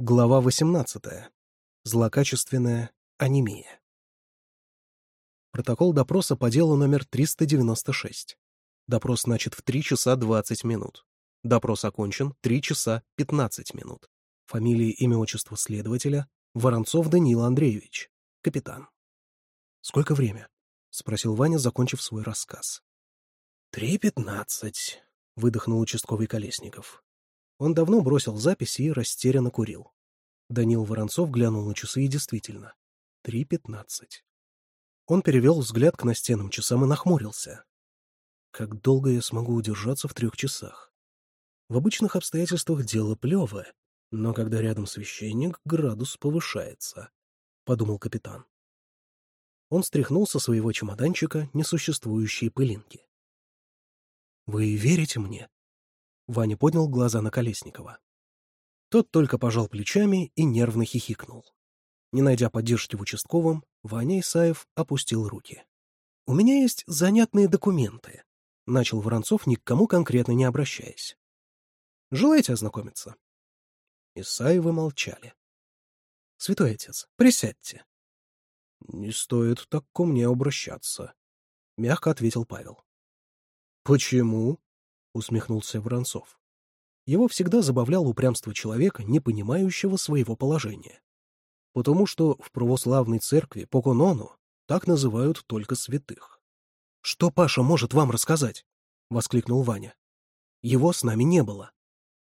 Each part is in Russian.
Глава 18. Злокачественная анемия. Протокол допроса по делу номер 396. Допрос начат в 3 часа 20 минут. Допрос окончен 3 часа 15 минут. Фамилия, имя, отчество следователя — Воронцов Данил Андреевич, капитан. «Сколько время?» — спросил Ваня, закончив свой рассказ. «Три пятнадцать», — выдохнул участковый Колесников. Он давно бросил записи и растерянно курил. Данил Воронцов глянул на часы и действительно. Три пятнадцать. Он перевел взгляд к настенным часам и нахмурился. Как долго я смогу удержаться в трех часах? В обычных обстоятельствах дело плевое, но когда рядом священник, градус повышается, — подумал капитан. Он стряхнул со своего чемоданчика несуществующие пылинки. «Вы верите мне?» Ваня поднял глаза на Колесникова. Тот только пожал плечами и нервно хихикнул. Не найдя поддержки в участковом, Ваня Исаев опустил руки. «У меня есть занятные документы», — начал Воронцов, ни к кому конкретно не обращаясь. «Желаете ознакомиться?» Исаевы молчали. «Святой отец, присядьте». «Не стоит так ко мне обращаться», — мягко ответил Павел. «Почему?» — усмехнулся Воронцов. Его всегда забавляло упрямство человека, не понимающего своего положения. Потому что в православной церкви по канону так называют только святых. — Что Паша может вам рассказать? — воскликнул Ваня. — Его с нами не было.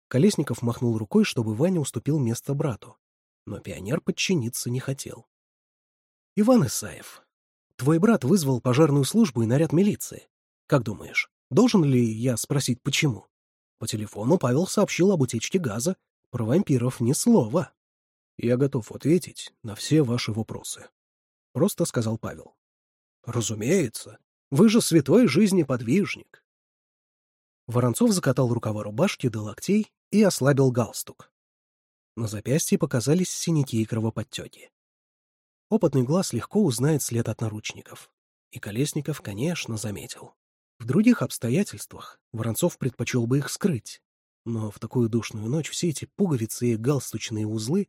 Колесников махнул рукой, чтобы Ваня уступил место брату, но пионер подчиниться не хотел. — Иван Исаев, твой брат вызвал пожарную службу и наряд милиции. Как думаешь, Должен ли я спросить, почему? По телефону Павел сообщил об утечке газа. Про вампиров ни слова. Я готов ответить на все ваши вопросы. Просто сказал Павел. Разумеется. Вы же святой жизни подвижник. Воронцов закатал рукава рубашки до локтей и ослабил галстук. На запястье показались синяки и кровоподтеки. Опытный глаз легко узнает след от наручников. И Колесников, конечно, заметил. В других обстоятельствах Воронцов предпочел бы их скрыть. Но в такую душную ночь все эти пуговицы и галстучные узлы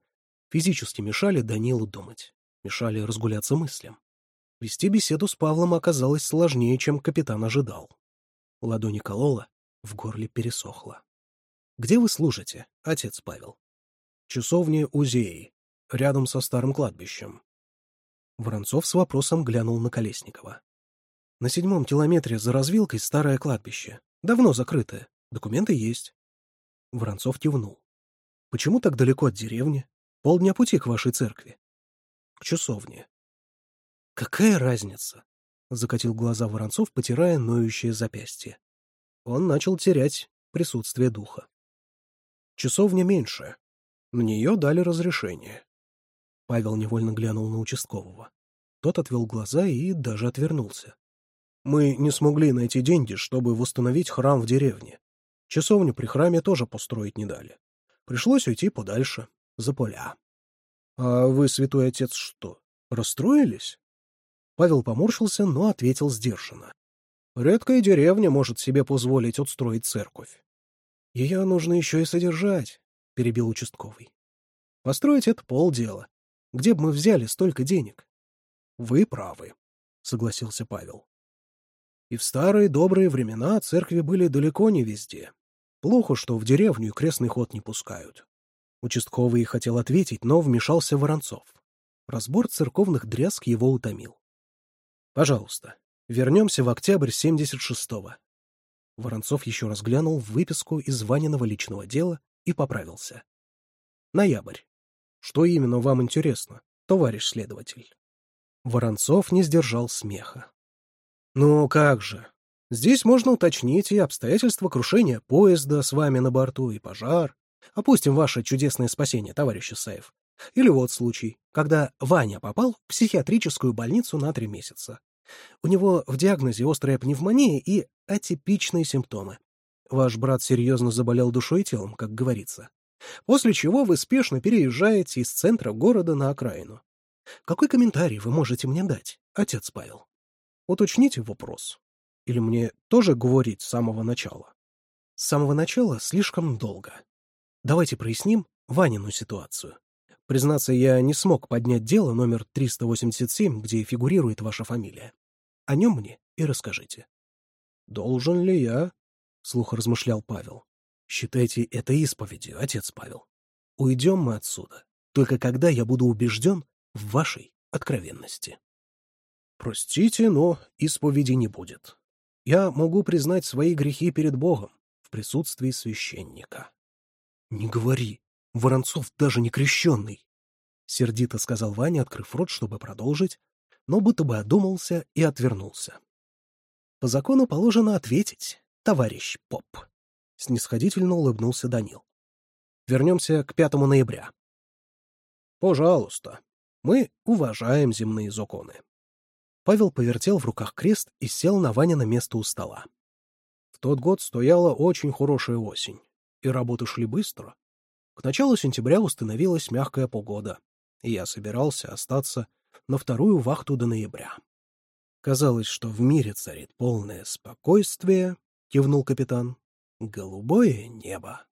физически мешали Данилу думать, мешали разгуляться мыслям. Вести беседу с Павлом оказалось сложнее, чем капитан ожидал. Ладони колола, в горле пересохло. «Где вы служите, отец Павел?» «Часовня Узеи, рядом со старым кладбищем». Воронцов с вопросом глянул на Колесникова. На седьмом километре за развилкой старое кладбище. Давно закрытое. Документы есть. Воронцов кивнул. Почему так далеко от деревни? Полдня пути к вашей церкви. К часовне. Какая разница? Закатил глаза Воронцов, потирая ноющее запястье. Он начал терять присутствие духа. Часовня меньше. На нее дали разрешение. Павел невольно глянул на участкового. Тот отвел глаза и даже отвернулся. Мы не смогли найти деньги, чтобы восстановить храм в деревне. Часовню при храме тоже построить не дали. Пришлось уйти подальше, за поля. — А вы, святой отец, что, расстроились? Павел поморщился, но ответил сдержанно. — Редкая деревня может себе позволить отстроить церковь. — Ее нужно еще и содержать, — перебил участковый. — Построить — это полдела. Где бы мы взяли столько денег? — Вы правы, — согласился Павел. И в старые добрые времена церкви были далеко не везде. Плохо, что в деревню крестный ход не пускают. Участковый хотел ответить, но вмешался Воронцов. Разбор церковных дрязг его утомил. «Пожалуйста, вернемся в октябрь 76-го». Воронцов еще раз глянул в выписку из Ваниного личного дела и поправился. «Ноябрь. Что именно вам интересно, товарищ следователь?» Воронцов не сдержал смеха. Ну как же. Здесь можно уточнить и обстоятельства крушения поезда с вами на борту, и пожар. Опустим ваше чудесное спасение, товарищ Исаев. Или вот случай, когда Ваня попал в психиатрическую больницу на три месяца. У него в диагнозе острая пневмония и атипичные симптомы. Ваш брат серьезно заболел душой и телом, как говорится. После чего вы спешно переезжаете из центра города на окраину. Какой комментарий вы можете мне дать, отец Павел? Уточните вопрос. Или мне тоже говорить с самого начала? С самого начала слишком долго. Давайте проясним Ванину ситуацию. Признаться, я не смог поднять дело номер 387, где фигурирует ваша фамилия. О нем мне и расскажите. «Должен ли я?» — слух размышлял Павел. «Считайте это исповедью, отец Павел. Уйдем мы отсюда, только когда я буду убежден в вашей откровенности». Простите, но исповеди не будет. Я могу признать свои грехи перед Богом в присутствии священника. — Не говори. Воронцов даже не крещенный. Сердито сказал Ваня, открыв рот, чтобы продолжить, но будто бы одумался и отвернулся. — По закону положено ответить, товарищ поп. Снисходительно улыбнулся Данил. Вернемся к 5 ноября. — Пожалуйста. Мы уважаем земные законы. Павел повертел в руках крест и сел на Ванино место у стола. В тот год стояла очень хорошая осень, и работы шли быстро. К началу сентября установилась мягкая погода, и я собирался остаться на вторую вахту до ноября. Казалось, что в мире царит полное спокойствие, кивнул капитан. Голубое небо.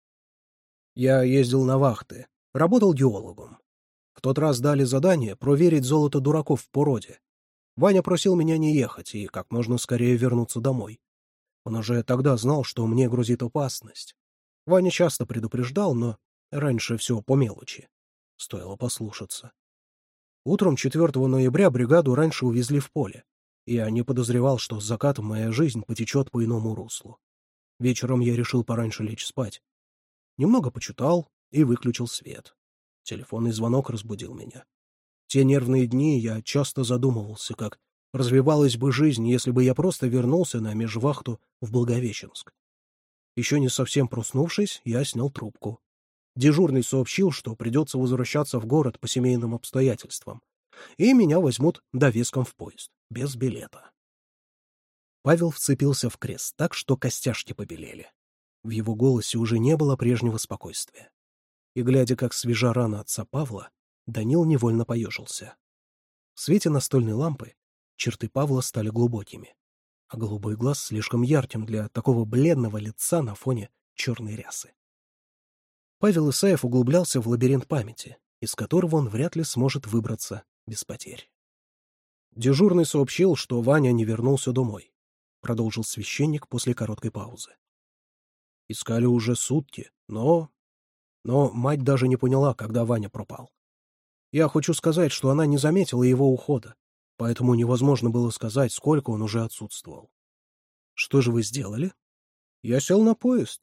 Я ездил на вахты, работал геологом. В тот раз дали задание проверить золото дураков в породе, Ваня просил меня не ехать и как можно скорее вернуться домой. Он уже тогда знал, что мне грозит опасность. Ваня часто предупреждал, но раньше все по мелочи. Стоило послушаться. Утром 4 ноября бригаду раньше увезли в поле. Я не подозревал, что с закатом моя жизнь потечет по иному руслу. Вечером я решил пораньше лечь спать. Немного почитал и выключил свет. Телефонный звонок разбудил меня. Те нервные дни я часто задумывался, как развивалась бы жизнь, если бы я просто вернулся на межвахту в Благовещенск. Еще не совсем проснувшись, я снял трубку. Дежурный сообщил, что придется возвращаться в город по семейным обстоятельствам, и меня возьмут довеском в поезд, без билета. Павел вцепился в крест так, что костяшки побелели. В его голосе уже не было прежнего спокойствия. И, глядя, как свежа рана отца Павла, Данил невольно поежился. В свете настольной лампы черты Павла стали глубокими, а голубой глаз слишком ярким для такого бледного лица на фоне черной рясы. Павел Исаев углублялся в лабиринт памяти, из которого он вряд ли сможет выбраться без потерь. Дежурный сообщил, что Ваня не вернулся домой, продолжил священник после короткой паузы. Искали уже сутки, но... Но мать даже не поняла, когда Ваня пропал. Я хочу сказать, что она не заметила его ухода, поэтому невозможно было сказать, сколько он уже отсутствовал. Что же вы сделали? Я сел на поезд.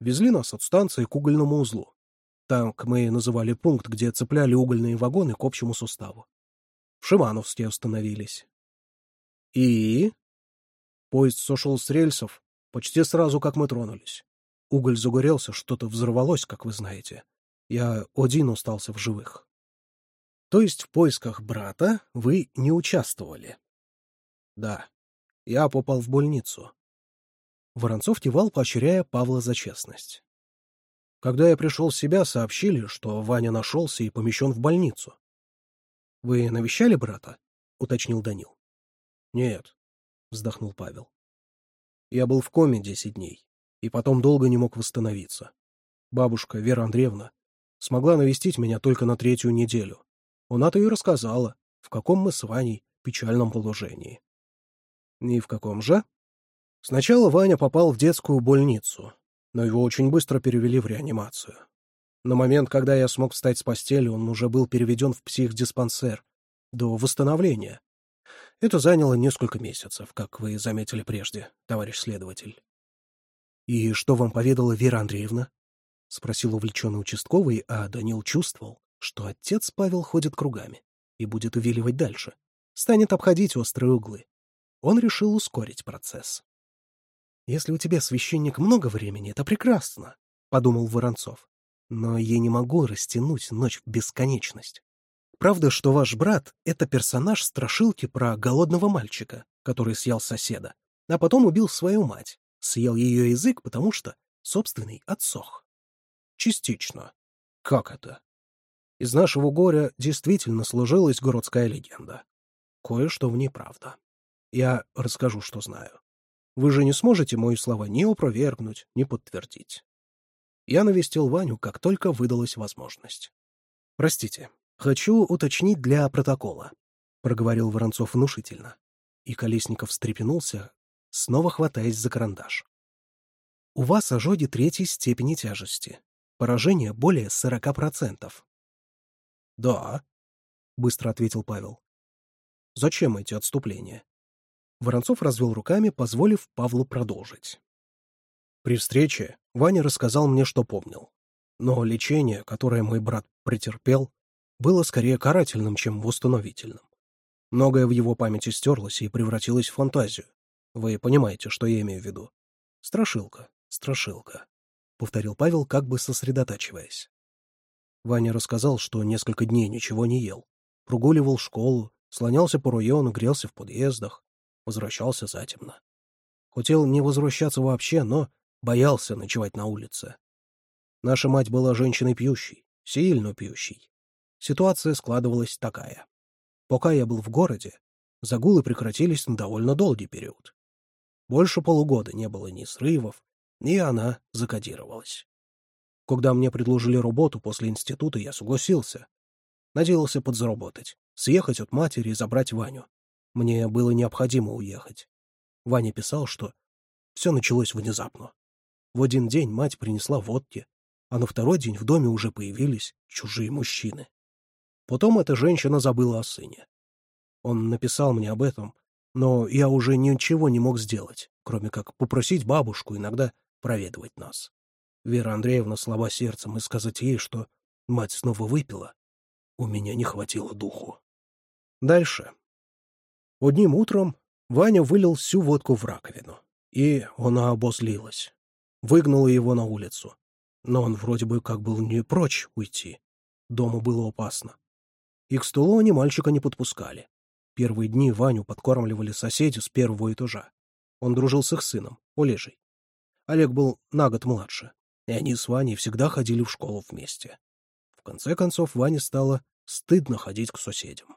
Везли нас от станции к угольному узлу. Так мы называли пункт, где цепляли угольные вагоны к общему суставу. В Шимановске остановились. И? Поезд сошел с рельсов почти сразу, как мы тронулись. Уголь загорелся, что-то взорвалось, как вы знаете. Я один остался в живых. То есть в поисках брата вы не участвовали? Да. Я попал в больницу. Воронцов кивал, поощряя Павла за честность. Когда я пришел в себя, сообщили, что Ваня нашелся и помещен в больницу. — Вы навещали брата? — уточнил Данил. — Нет, — вздохнул Павел. Я был в коме десять дней, и потом долго не мог восстановиться. Бабушка Вера Андреевна смогла навестить меня только на третью неделю. Она-то и рассказала, в каком мы с Ваней печальном положении. И в каком же? Сначала Ваня попал в детскую больницу, но его очень быстро перевели в реанимацию. На момент, когда я смог встать с постели, он уже был переведен в психдиспансер до восстановления. Это заняло несколько месяцев, как вы заметили прежде, товарищ следователь. — И что вам поведала Вера Андреевна? — спросил увлеченный участковый, а Данил чувствовал, что отец Павел ходит кругами и будет увиливать дальше, станет обходить острые углы. Он решил ускорить процесс. «Если у тебя, священник, много времени, это прекрасно», — подумал Воронцов. «Но я не могу растянуть ночь в бесконечность. Правда, что ваш брат — это персонаж страшилки про голодного мальчика, который съел соседа, а потом убил свою мать, съел ее язык, потому что собственный отсох». «Частично. Как это?» Из нашего горя действительно сложилась городская легенда. Кое-что в ней правда. Я расскажу, что знаю. Вы же не сможете мои слова ни опровергнуть, ни подтвердить. Я навестил Ваню, как только выдалась возможность. «Простите, хочу уточнить для протокола», — проговорил Воронцов внушительно. И Колесников встрепенулся, снова хватаясь за карандаш. «У вас ожоги третьей степени тяжести. Поражение более 40%. «Да», — быстро ответил Павел. «Зачем эти отступления?» Воронцов развел руками, позволив Павлу продолжить. «При встрече Ваня рассказал мне, что помнил. Но лечение, которое мой брат претерпел, было скорее карательным, чем восстановительным. Многое в его памяти стерлось и превратилось в фантазию. Вы понимаете, что я имею в виду? Страшилка, страшилка», — повторил Павел, как бы сосредотачиваясь. Ваня рассказал, что несколько дней ничего не ел. Прогуливал школу, слонялся по району, грелся в подъездах. Возвращался затемно. Хотел не возвращаться вообще, но боялся ночевать на улице. Наша мать была женщиной пьющей, сильно пьющей. Ситуация складывалась такая. Пока я был в городе, загулы прекратились на довольно долгий период. Больше полугода не было ни срывов, ни она закодировалась. Когда мне предложили работу после института, я согласился. Надеялся подзаработать, съехать от матери и забрать Ваню. Мне было необходимо уехать. Ваня писал, что все началось внезапно. В один день мать принесла водки, а на второй день в доме уже появились чужие мужчины. Потом эта женщина забыла о сыне. Он написал мне об этом, но я уже ничего не мог сделать, кроме как попросить бабушку иногда проведывать нас. Вера Андреевна слова сердцем, и сказать ей, что мать снова выпила, у меня не хватило духу. Дальше. Одним утром Ваня вылил всю водку в раковину, и она обозлилась. Выгнала его на улицу. Но он вроде бы как был не прочь уйти. Дому было опасно. И к столу они мальчика не подпускали. Первые дни Ваню подкормливали соседи с первого этажа. Он дружил с их сыном, Олежей. Олег был на год младше и они с Ваней всегда ходили в школу вместе. В конце концов, Ване стало стыдно ходить к соседям.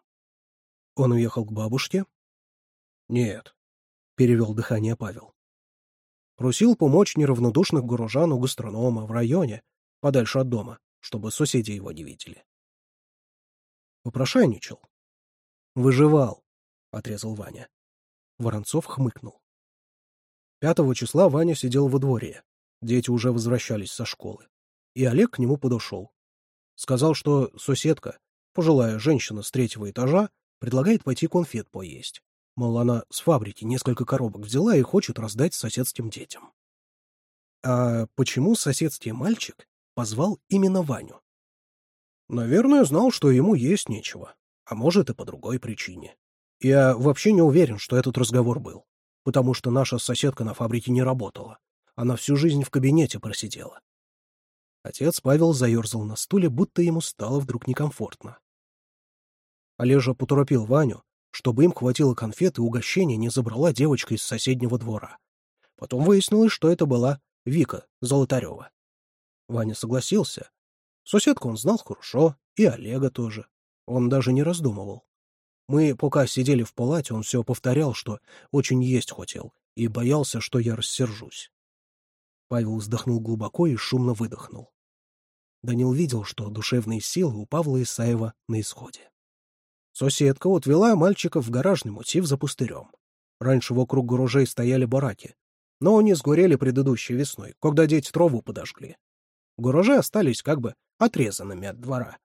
Он уехал к бабушке? Нет, — перевел дыхание Павел. Просил помочь неравнодушных горожану гастронома в районе, подальше от дома, чтобы соседи его не видели. Попрошайничал. Выживал, — отрезал Ваня. Воронцов хмыкнул. Пятого числа Ваня сидел во дворе, Дети уже возвращались со школы. И Олег к нему подошел. Сказал, что соседка, пожилая женщина с третьего этажа, предлагает пойти конфет поесть. Мол, она с фабрики несколько коробок взяла и хочет раздать соседским детям. А почему соседский мальчик позвал именно Ваню? Наверное, знал, что ему есть нечего. А может, и по другой причине. Я вообще не уверен, что этот разговор был. Потому что наша соседка на фабрике не работала. Она всю жизнь в кабинете просидела. Отец Павел заерзал на стуле, будто ему стало вдруг некомфортно. Олежа поторопил Ваню, чтобы им хватило конфет и угощения не забрала девочка из соседнего двора. Потом выяснилось, что это была Вика Золотарева. Ваня согласился. Соседку он знал хорошо, и Олега тоже. Он даже не раздумывал. Мы пока сидели в палате, он все повторял, что очень есть хотел, и боялся, что я рассержусь. Павел вздохнул глубоко и шумно выдохнул. Данил видел, что душевные силы у Павла Исаева на исходе. Соседка отвела мальчика в гаражный мотив за пустырем. Раньше вокруг гаражей стояли бараки, но они сгорели предыдущей весной, когда дети траву подожгли. Гаражи остались как бы отрезанными от двора.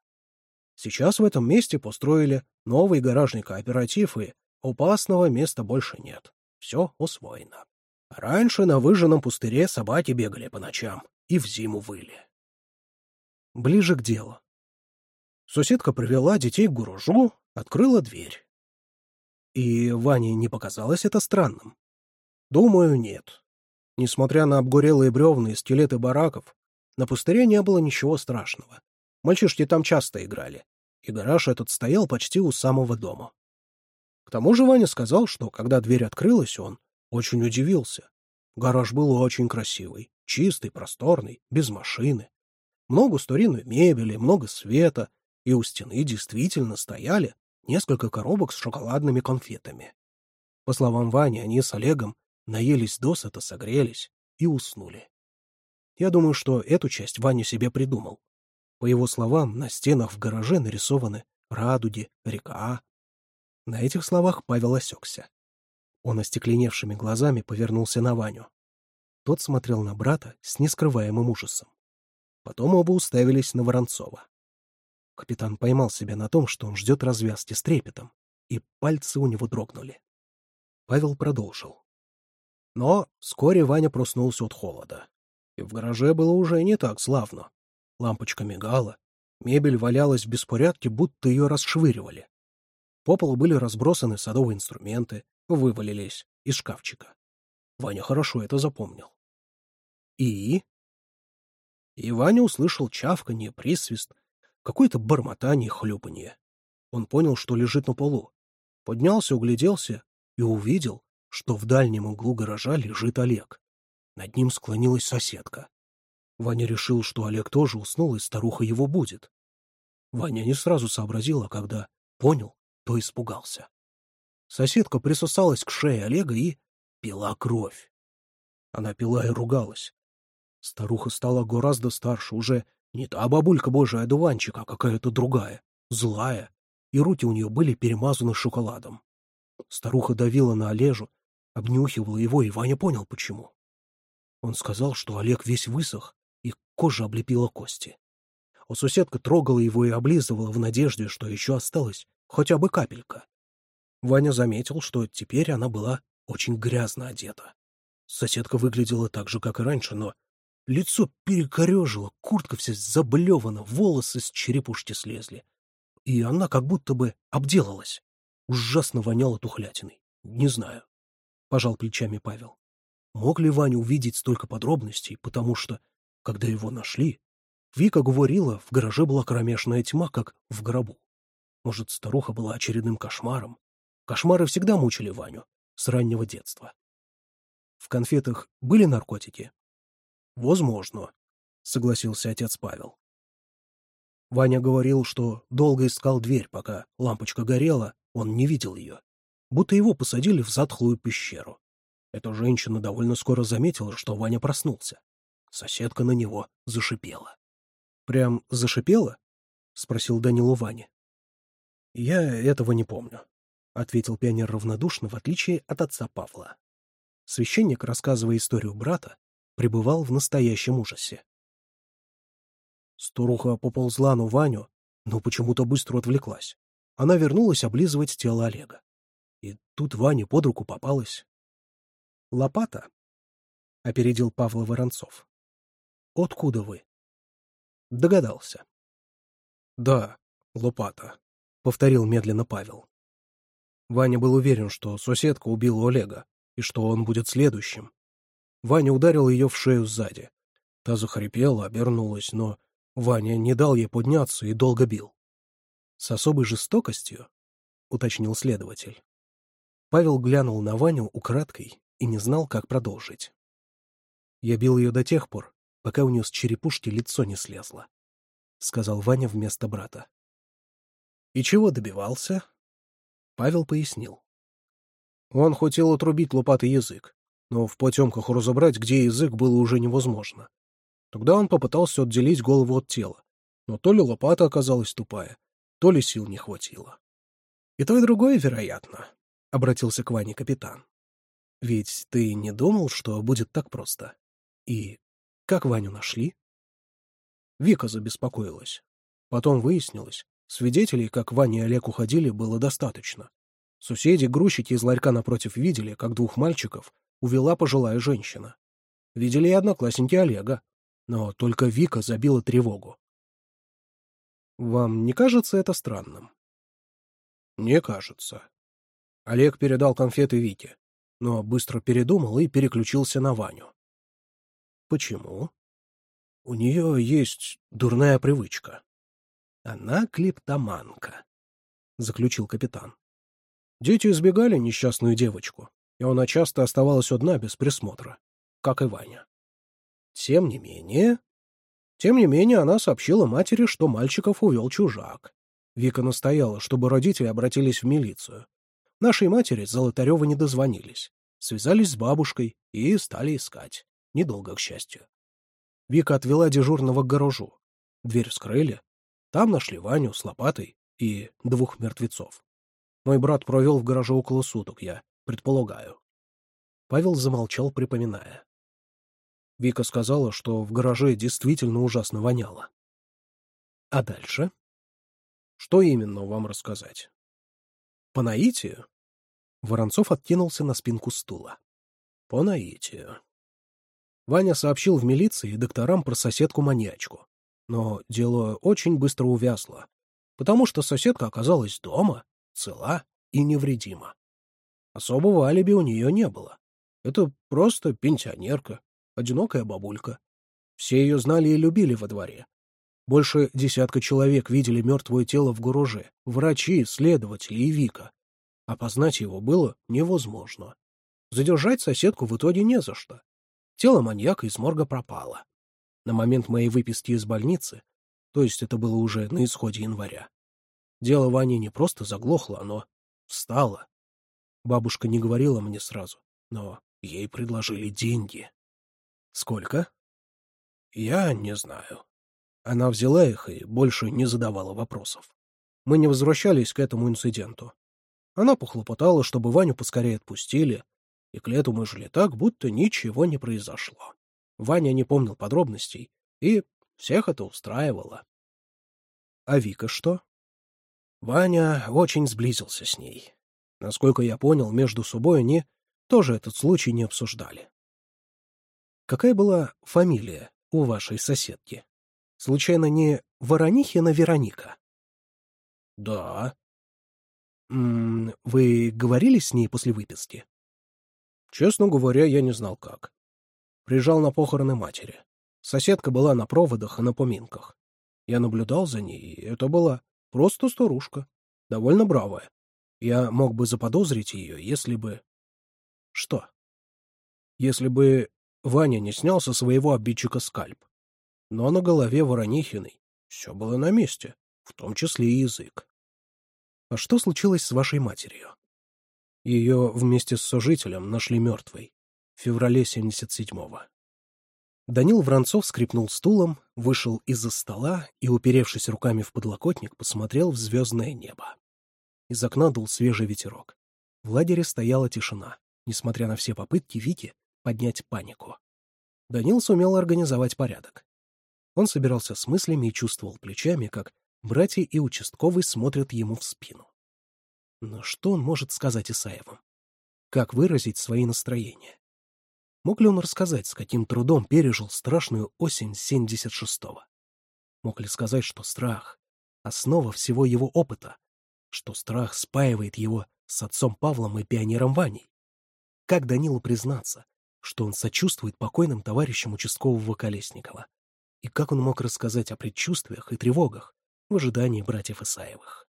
Сейчас в этом месте построили новый гаражный кооператив, и опасного места больше нет. Все усвоено. Раньше на выжженном пустыре собаки бегали по ночам и в зиму выли. Ближе к делу. Соседка привела детей к гуружу, открыла дверь. И Ване не показалось это странным? Думаю, нет. Несмотря на обгорелые бревна и скелеты бараков, на пустыре не было ничего страшного. Мальчишки там часто играли, и гараж этот стоял почти у самого дома. К тому же Ваня сказал, что когда дверь открылась, он очень удивился. Гараж был очень красивый, чистый, просторный, без машины. Много старинной мебели, много света, и у стены действительно стояли несколько коробок с шоколадными конфетами. По словам Вани, они с Олегом наелись досыта, согрелись и уснули. Я думаю, что эту часть Ваня себе придумал. По его словам, на стенах в гараже нарисованы радуги, река. На этих словах Павел осекся. Он остекленевшими глазами повернулся на Ваню. Тот смотрел на брата с нескрываемым ужасом. Потом оба уставились на Воронцова. Капитан поймал себя на том, что он ждет развязки с трепетом, и пальцы у него дрогнули. Павел продолжил. Но вскоре Ваня проснулся от холода. И в гараже было уже не так славно. Лампочка мигала, мебель валялась в беспорядке, будто ее расшвыривали. По полу были разбросаны садовые инструменты, вывалились из шкафчика. Ваня хорошо это запомнил. И? И Ваня услышал чавканье, присвист, какое-то бормотание, хлюпанье. Он понял, что лежит на полу. Поднялся, угляделся и увидел, что в дальнем углу гаража лежит Олег. Над ним склонилась соседка. Ваня решил, что Олег тоже уснул, и старуха его будет. Ваня не сразу сообразил, а когда понял, то испугался. Соседка присосалась к шее Олега и пила кровь. Она пила и ругалась. Старуха стала гораздо старше, уже не та бабулька божия одуванчик, а какая-то другая, злая, и руки у нее были перемазаны шоколадом. Старуха давила на Олежу, обнюхивала его, и Ваня понял, почему. Он сказал, что Олег весь высох, и кожа облепила кости. А соседка трогала его и облизывала в надежде, что еще осталась хотя бы капелька. Ваня заметил, что теперь она была очень грязно одета. Соседка выглядела так же, как и раньше, но лицо перекорежило, куртка вся заблевана, волосы с черепушки слезли. И она как будто бы обделалась. Ужасно воняла тухлятиной. Не знаю. Пожал плечами Павел. Мог ли Ваня увидеть столько подробностей, потому что, когда его нашли, Вика говорила, в гараже была кромешная тьма, как в гробу. Может, старуха была очередным кошмаром, Кошмары всегда мучили Ваню с раннего детства. В конфетах были наркотики? Возможно, согласился отец Павел. Ваня говорил, что долго искал дверь, пока лампочка горела, он не видел ее. Будто его посадили в затхлую пещеру. Эта женщина довольно скоро заметила, что Ваня проснулся. Соседка на него зашипела. «Прям зашипела?» — спросил Данилу Ваня. «Я этого не помню», — ответил пионер равнодушно, в отличие от отца Павла. Священник, рассказывая историю брата, пребывал в настоящем ужасе. Старуха поползла на Ваню, но почему-то быстро отвлеклась. Она вернулась облизывать тело Олега. И тут Ване под руку попалась. «Лопата?» — опередил Павла Воронцов. «Откуда вы?» «Догадался». «Да, лопата», — повторил медленно Павел. Ваня был уверен, что соседка убила Олега, и что он будет следующим. Ваня ударил ее в шею сзади. Та захрипела, обернулась, но Ваня не дал ей подняться и долго бил. — С особой жестокостью? — уточнил следователь. Павел глянул на Ваню украдкой и не знал, как продолжить. Я бил ее до тех пор, пока у нее с черепушки лицо не слезло, — сказал Ваня вместо брата. — И чего добивался? Павел пояснил. Он хотел отрубить лопатый язык, но в потемках разобрать, где язык, было уже невозможно. Тогда он попытался отделить голову от тела, но то ли лопата оказалась тупая, то ли сил не хватило. — И то, и другое, вероятно, — обратился к Ване капитан. — Ведь ты не думал, что будет так просто? И как Ваню нашли? Вика забеспокоилась. Потом выяснилось, Свидетелей, как Ваня и Олег уходили, было достаточно. Соседи-грузчики из ларька напротив видели, как двух мальчиков увела пожилая женщина. Видели и одноклассники Олега. Но только Вика забила тревогу. «Вам не кажется это странным?» «Не кажется». Олег передал конфеты Вике, но быстро передумал и переключился на Ваню. «Почему?» «У нее есть дурная привычка», она клептоманка, — заключил капитан. Дети избегали несчастную девочку, и она часто оставалась одна без присмотра, как и Ваня. Тем не менее... Тем не менее, она сообщила матери, что мальчиков увел чужак. Вика настояла, чтобы родители обратились в милицию. Нашей матери Золотарева не дозвонились. Связались с бабушкой и стали искать. Недолго, к счастью. Вика отвела дежурного к гаражу. Дверь вскрыли, там нашли Ваню с лопатой и двух мертвецов. Мой брат провел в гараже около суток, я предполагаю. Павел замолчал, припоминая. Вика сказала, что в гараже действительно ужасно воняло. А дальше? Что именно вам рассказать? По наитию? Воронцов откинулся на спинку стула. По наитию. Ваня сообщил в милиции и докторам про соседку-маньячку но дело очень быстро увязло, потому что соседка оказалась дома, цела и невредима. Особого алиби у нее не было. Это просто пенсионерка, одинокая бабулька. Все ее знали и любили во дворе. Больше десятка человек видели мертвое тело в гараже, врачи, следователи и Вика. Опознать его было невозможно. Задержать соседку в итоге не за что. Тело маньяка из морга пропало на момент моей выписки из больницы, то есть это было уже на исходе января, дело Вани не просто заглохло, оно встало. Бабушка не говорила мне сразу, но ей предложили деньги. Сколько? Я не знаю. Она взяла их и больше не задавала вопросов. Мы не возвращались к этому инциденту. Она похлопотала, чтобы Ваню поскорее отпустили, и к лету мы жили так, будто ничего не произошло. Ваня не помнил подробностей, и всех это устраивало. А Вика что? Ваня очень сблизился с ней. Насколько я понял, между собой они тоже этот случай не обсуждали. Какая была фамилия у вашей соседки? Случайно не Воронихина Вероника? Да. М -м, вы говорили с ней после выписки? Честно говоря, я не знал как приезжал на похороны матери. Соседка была на проводах и на поминках. Я наблюдал за ней, и это была просто старушка, довольно бравая. Я мог бы заподозрить ее, если бы... Что? Если бы Ваня не снял со своего обидчика скальп. Но на голове Воронихиной все было на месте, в том числе и язык. А что случилось с вашей матерью? Ее вместе с сожителем нашли мертвой феврале 77-го. Данил Воронцов скрипнул стулом, вышел из-за стола и, уперевшись руками в подлокотник, посмотрел в звездное небо. Из окна дул свежий ветерок. В лагере стояла тишина, несмотря на все попытки Вики поднять панику. Данил сумел организовать порядок. Он собирался с мыслями и чувствовал плечами, как братья и участковый смотрят ему в спину. Но что он может сказать Исаевым? Как выразить свои настроения? Мог ли он рассказать, с каким трудом пережил страшную осень 76-го? Мог ли сказать, что страх — основа всего его опыта, что страх спаивает его с отцом Павлом и пионером Ваней? Как Данилу признаться, что он сочувствует покойным товарищам участкового Колесникова? И как он мог рассказать о предчувствиях и тревогах в ожидании братьев Исаевых?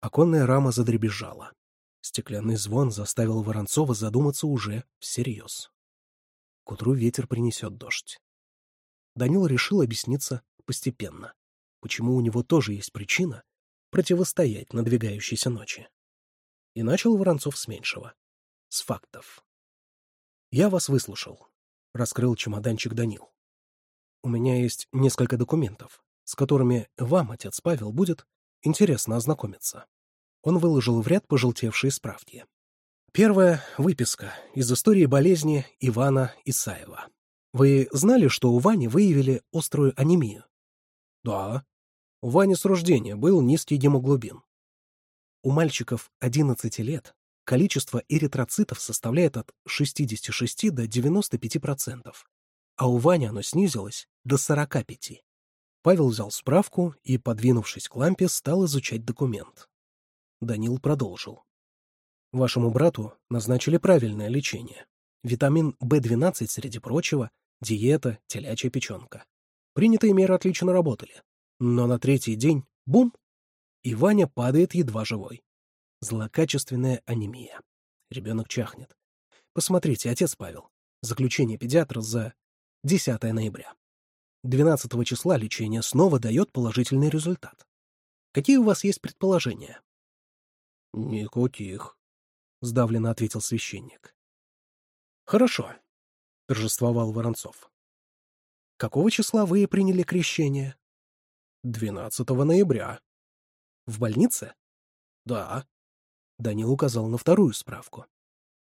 Оконная рама задребезжала. Стеклянный звон заставил Воронцова задуматься уже всерьез. К утру ветер принесет дождь. Данил решил объясниться постепенно, почему у него тоже есть причина противостоять надвигающейся ночи. И начал Воронцов с меньшего. С фактов. «Я вас выслушал», — раскрыл чемоданчик Данил. «У меня есть несколько документов, с которыми вам, отец Павел, будет интересно ознакомиться». Он выложил в ряд пожелтевшие справки. Первая выписка из истории болезни Ивана Исаева. Вы знали, что у Вани выявили острую анемию? Да. У Вани с рождения был низкий гемоглобин. У мальчиков 11 лет количество эритроцитов составляет от 66 до 95%, а у Вани оно снизилось до 45. Павел взял справку и, подвинувшись к лампе, стал изучать документ. Данил продолжил. Вашему брату назначили правильное лечение. Витамин В12, среди прочего, диета, телячья печенка. Принятые меры отлично работали. Но на третий день — бум! И Ваня падает едва живой. Злокачественная анемия. Ребенок чахнет. Посмотрите, отец Павел. Заключение педиатра за 10 ноября. 12 числа лечение снова дает положительный результат. Какие у вас есть предположения? Никаких. — сдавленно ответил священник. «Хорошо», — торжествовал Воронцов. «Какого числа вы приняли крещение?» «12 ноября». «В больнице?» «Да». Данил указал на вторую справку.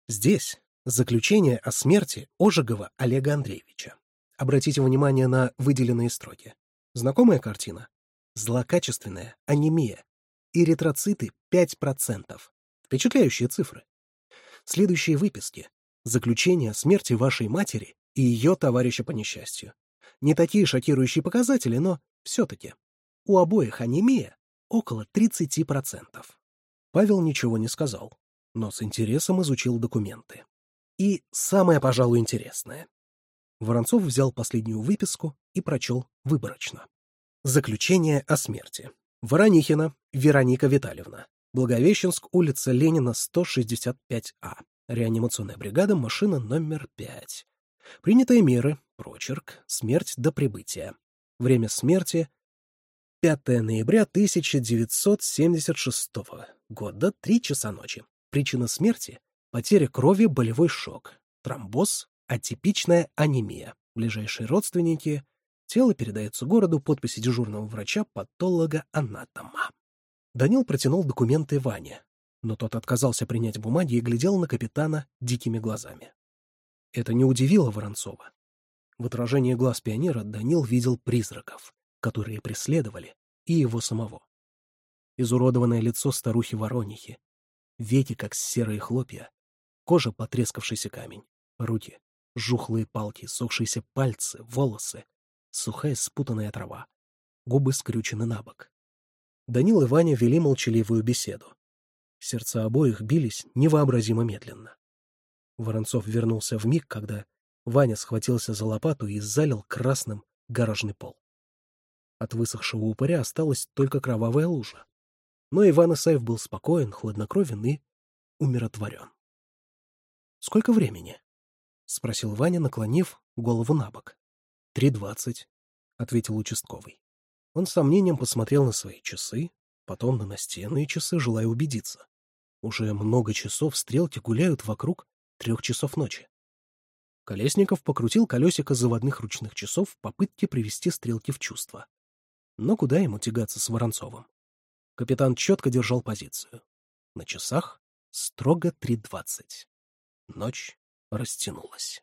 «Здесь заключение о смерти Ожегова Олега Андреевича. Обратите внимание на выделенные строки. Знакомая картина? Злокачественная анемия. Эритроциты 5%. Впечатляющие цифры. Следующие выписки. Заключение о смерти вашей матери и ее товарища по несчастью. Не такие шокирующие показатели, но все-таки. У обоих анемия около 30%. Павел ничего не сказал, но с интересом изучил документы. И самое, пожалуй, интересное. Воронцов взял последнюю выписку и прочел выборочно. Заключение о смерти. Воронихина Вероника Витальевна. Благовещенск, улица Ленина, 165А. Реанимационная бригада, машина номер 5. Принятые меры, прочерк, смерть до прибытия. Время смерти 5 ноября 1976 года, 3 часа ночи. Причина смерти – потеря крови, болевой шок, тромбоз, атипичная анемия. Ближайшие родственники. Тело передается городу, подписи дежурного врача-патолога-анатома. Данил протянул документы Ване, но тот отказался принять бумаги и глядел на капитана дикими глазами. Это не удивило Воронцова. В отражении глаз пионера Данил видел призраков, которые преследовали и его самого. Изуродованное лицо старухи-воронихи, веки как серые хлопья, кожа потрескавшийся камень, руки, жухлые палки, сохшиеся пальцы, волосы, сухая спутанная трава, губы скрючены на бок. Данил и Ваня вели молчаливую беседу. Сердца обоих бились невообразимо медленно. Воронцов вернулся в миг, когда Ваня схватился за лопату и залил красным гаражный пол. От высохшего упыря осталась только кровавая лужа. Но Иван Исаев был спокоен, хладнокровен и умиротворен. «Сколько времени?» — спросил Ваня, наклонив голову на бок. «Три двадцать», — ответил участковый. Он с сомнением посмотрел на свои часы, потом на настенные часы, желая убедиться. Уже много часов стрелки гуляют вокруг трех часов ночи. Колесников покрутил колесико заводных ручных часов в попытке привести стрелки в чувство. Но куда ему тягаться с Воронцовым? Капитан четко держал позицию. На часах строго 3.20. Ночь растянулась.